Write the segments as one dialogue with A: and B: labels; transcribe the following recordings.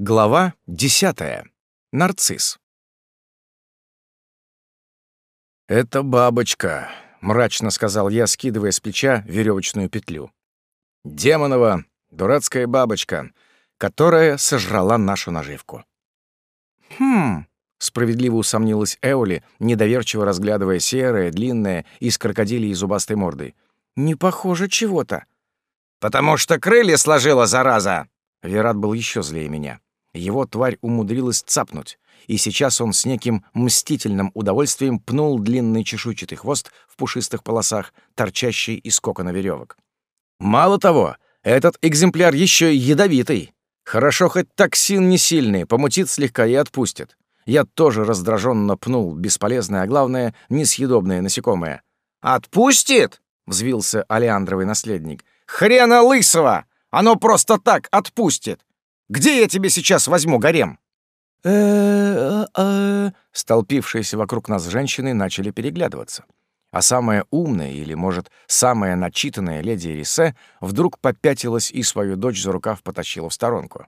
A: Глава десятая. Нарцисс. «Это бабочка», — мрачно сказал я, скидывая с плеча веревочную петлю. «Демонова, дурацкая бабочка, которая сожрала нашу наживку». «Хм», — справедливо усомнилась Эоли, недоверчиво разглядывая серое, длинное и с крокодилей зубастой мордой. «Не похоже чего-то».
B: «Потому что крылья сложила, зараза!»
A: Верат был еще злее меня. Его тварь умудрилась цапнуть, и сейчас он с неким мстительным удовольствием пнул длинный чешуйчатый хвост в пушистых полосах, торчащий из кокона веревок. Мало того, этот экземпляр еще ядовитый. Хорошо, хоть токсин не сильный, помутит слегка и отпустит. Я тоже раздраженно пнул бесполезное, а главное, несъедобное насекомое.
B: «Отпустит?» — взвился Алеандровый наследник. «Хрена лысого! Оно просто так отпустит! Где я тебе сейчас возьму гарем?»
A: э Столпившиеся вокруг нас женщины начали переглядываться. А самая умная, или, может, самая начитанная леди Эрисе вдруг попятилась и свою дочь за рукав потащила в сторонку.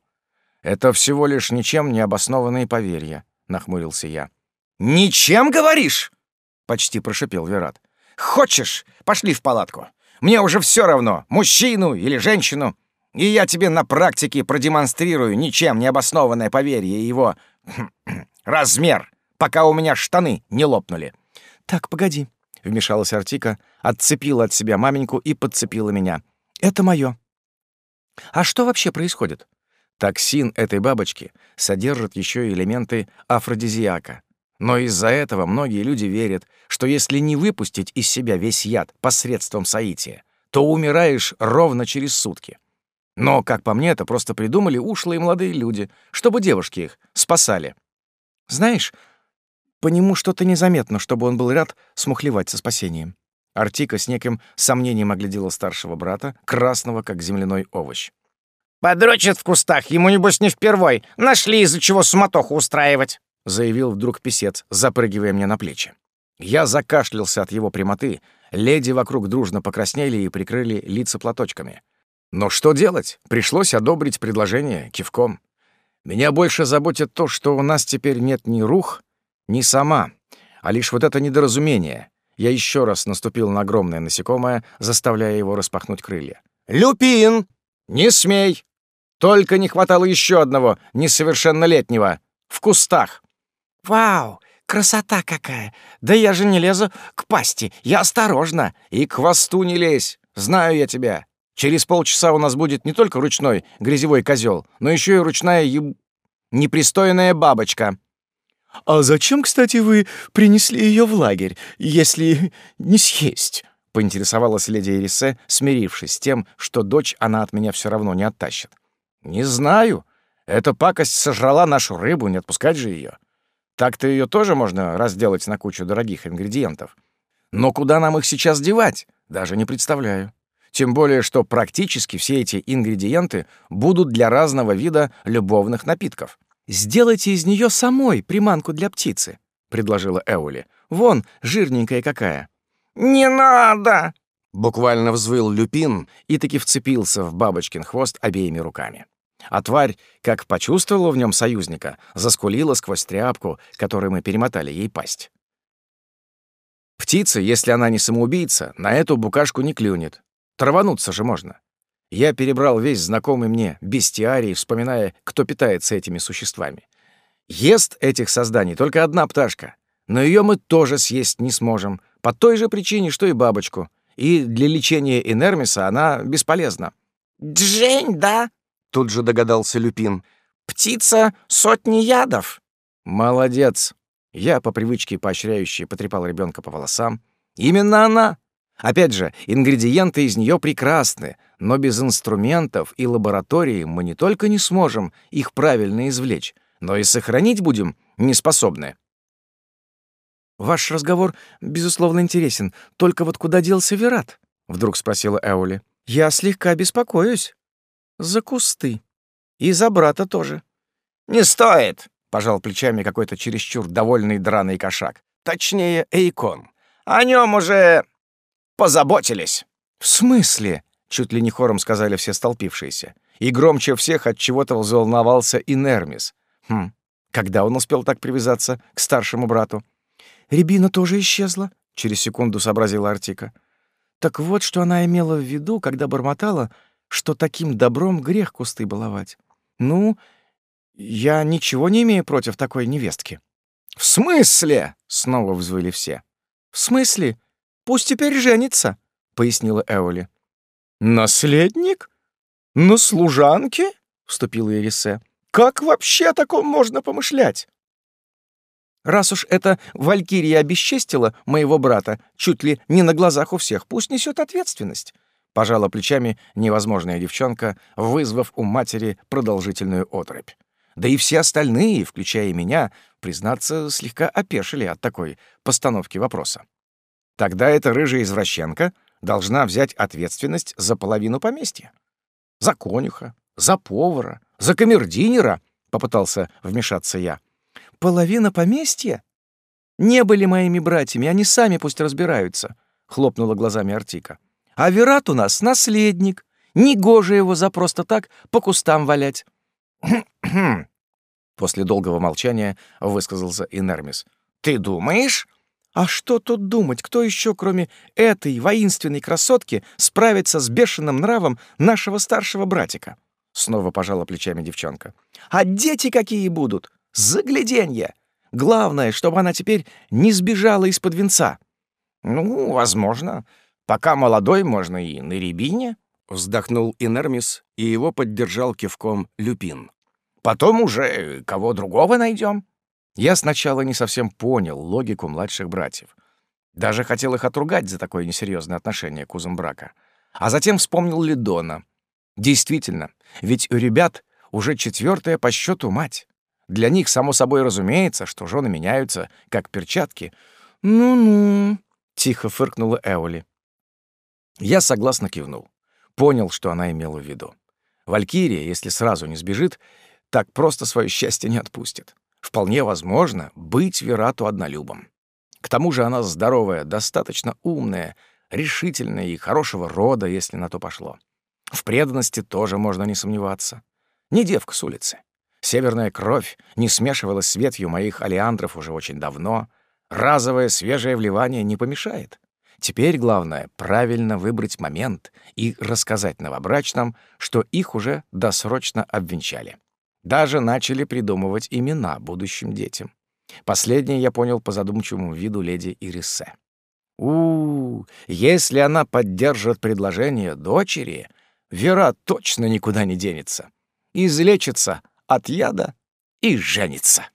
A: «Это всего лишь ничем не обоснованные поверья», — нахмурился я.
B: «Ничем, говоришь?»
A: — почти прошипел Верат.
B: «Хочешь? Пошли в палатку. Мне уже все равно, мужчину или женщину. И я тебе на практике продемонстрирую ничем не обоснованное поверье его размер, пока у меня штаны не лопнули.
A: «Так, погоди», — вмешалась Артика, отцепила от себя маменьку и подцепила меня. «Это моё». «А что вообще происходит?» Токсин этой бабочки содержит еще и элементы афродизиака. Но из-за этого многие люди верят, что если не выпустить из себя весь яд посредством соития, то умираешь ровно через сутки. Но, как по мне, это просто придумали ушлые молодые люди, чтобы девушки их спасали. Знаешь, по нему что-то незаметно, чтобы он был рад смухлевать со спасением. Артика с неким сомнением оглядела старшего брата, красного, как земляной овощ.
B: «Подрочит в кустах, ему, небось, не впервой. Нашли, из-за чего суматоху устраивать», —
A: заявил вдруг писец, запрыгивая мне на плечи. Я закашлялся от его прямоты, леди вокруг дружно покраснели и прикрыли лица платочками. Но что делать? Пришлось одобрить предложение кивком. Меня больше заботит то, что у нас теперь нет ни рух, ни сама, а лишь вот это недоразумение. Я еще раз наступил на огромное насекомое, заставляя его распахнуть крылья. «Люпин! Не смей! Только не хватало еще одного, несовершеннолетнего, в кустах!»
B: «Вау! Красота какая! Да я же не лезу к пасти, я осторожно!»
A: «И к хвосту не лезь! Знаю я тебя! Через полчаса у нас будет не только ручной грязевой козел, но еще и ручная еб... непристойная бабочка».
C: «А зачем, кстати, вы принесли ее в лагерь, если не съесть?»
A: — поинтересовалась леди Эрисе, смирившись с тем, что дочь она от меня все равно не оттащит. «Не знаю. Эта пакость сожрала нашу рыбу, не отпускать же ее. Так-то ее тоже можно разделать на кучу дорогих ингредиентов. Но куда нам их сейчас девать, даже не представляю». Тем более, что практически все эти ингредиенты будут для разного вида любовных напитков.
C: «Сделайте из нее самой приманку для птицы», — предложила Эули. «Вон, жирненькая какая».
B: «Не надо!»
A: — буквально взвыл Люпин и таки вцепился в бабочкин хвост обеими руками. А тварь, как почувствовала в нем союзника, заскулила сквозь тряпку, которой мы перемотали ей пасть. Птица, если она не самоубийца, на эту букашку не клюнет, Травануться же можно. Я перебрал весь знакомый мне бестиарий, вспоминая, кто питается этими существами. Ест этих созданий только одна пташка, но ее мы тоже съесть не сможем, по той же причине, что и бабочку. И для лечения инермиса она бесполезна.
B: «Джень, да?»
A: — тут же догадался Люпин.
B: «Птица сотни ядов».
A: «Молодец!» Я по привычке поощряющий потрепал ребенка по волосам. «Именно она! Опять же, ингредиенты из нее прекрасны, но без инструментов и лаборатории мы не только не сможем их правильно извлечь, но и сохранить будем неспособны.
C: «Ваш разговор, безусловно, интересен. Только вот куда делся Верат?» — вдруг спросила Эули. «Я слегка беспокоюсь. За кусты. И за брата тоже».
B: «Не стоит!» — пожал плечами какой-то чересчур довольный драный кошак. Точнее, Эйкон. О нем уже позаботились».
A: «В смысле?» — чуть ли не хором сказали все столпившиеся. И громче всех от чего-то взволновался и Нермис. Хм, когда он успел так привязаться к старшему брату?
C: Рябина тоже исчезла, через секунду сообразила Артика. Так вот, что она имела в виду, когда бормотала, что таким добром грех кусты баловать. Ну, я ничего не имею против такой невестки.
A: В смысле? Снова взвыли все.
C: В смысле? Пусть теперь женится, пояснила Эоли.
A: Наследник? На служанке? вступила Ирисе. Как вообще о таком можно помышлять?
C: Раз уж эта Валькирия обесчестила моего брата чуть ли не на глазах у всех, пусть несет ответственность. Пожала плечами невозможная девчонка, вызвав у матери продолжительную отрыбь. Да и все остальные, включая меня, признаться, слегка опешили от такой постановки вопроса. Тогда эта рыжая извращенка должна взять ответственность за половину поместья. За конюха, за повара, за камердинера, — попытался вмешаться я. «Половина поместья? Не были моими братьями, они сами пусть разбираются», — хлопнула глазами Артика. «А Верат у нас наследник. Негоже его за просто так по кустам валять».
A: После долгого молчания высказался Инермис. «Ты думаешь?»
C: «А что тут думать? Кто еще, кроме этой воинственной красотки, справится с бешеным нравом нашего старшего братика?» Снова пожала плечами девчонка. «А дети какие будут? Загляденье! Главное, чтобы она теперь не сбежала из-под венца».
A: «Ну, возможно. Пока молодой, можно и на рябине», — вздохнул Инермис, и его поддержал кивком Люпин. «Потом уже кого другого найдем. Я сначала не совсем понял логику младших братьев. Даже хотел их отругать за такое несерьезное отношение к узам брака. А затем вспомнил Лидона. Действительно, ведь у ребят уже четвертая по счету мать. Для них, само собой разумеется, что жены меняются, как перчатки. «Ну-ну», — тихо фыркнула Эоли. Я согласно кивнул. Понял, что она имела в виду. Валькирия, если сразу не сбежит, так просто свое счастье не отпустит. Вполне возможно быть Верату однолюбом. К тому же она здоровая, достаточно умная, решительная и хорошего рода, если на то пошло. В преданности тоже можно не сомневаться. Не девка с улицы. Северная кровь не смешивалась с ветвью моих алиандров уже очень давно. Разовое свежее вливание не помешает. Теперь главное — правильно выбрать момент и рассказать новобрачным, что их уже досрочно обвенчали. Даже начали придумывать имена будущим детям. Последнее я понял по задумчивому виду леди Ирисе. у, -у, если она поддержит предложение дочери, Вера точно никуда не денется. Излечится от яда и женится.